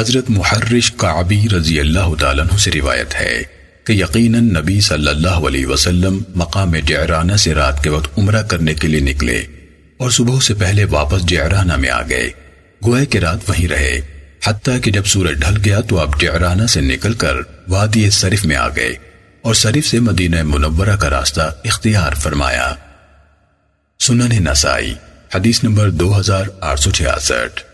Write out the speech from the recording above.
حضرت محرش کعبی رضی اللہ تعالیٰ عنہ سے روایت ہے کہ یقیناً نبی صلی اللہ علیہ وسلم مقام جعرانہ سے رات کے وقت عمرہ کرنے کے لیے نکلے اور صبح سے پہلے واپس جعرانہ میں آ گئے۔ گوئے کے رات وہیں رہے۔ حتیٰ کہ جب سورج ڈھل گیا تو آپ جعرانہ سے نکل کر وادی صرف میں آ گئے اور صرف سے مدینہ منورہ کا راستہ اختیار فرمایا۔ سنن نسائی، حدیث نمبر دو ہزار آٹھ سو چھیاسٹھ۔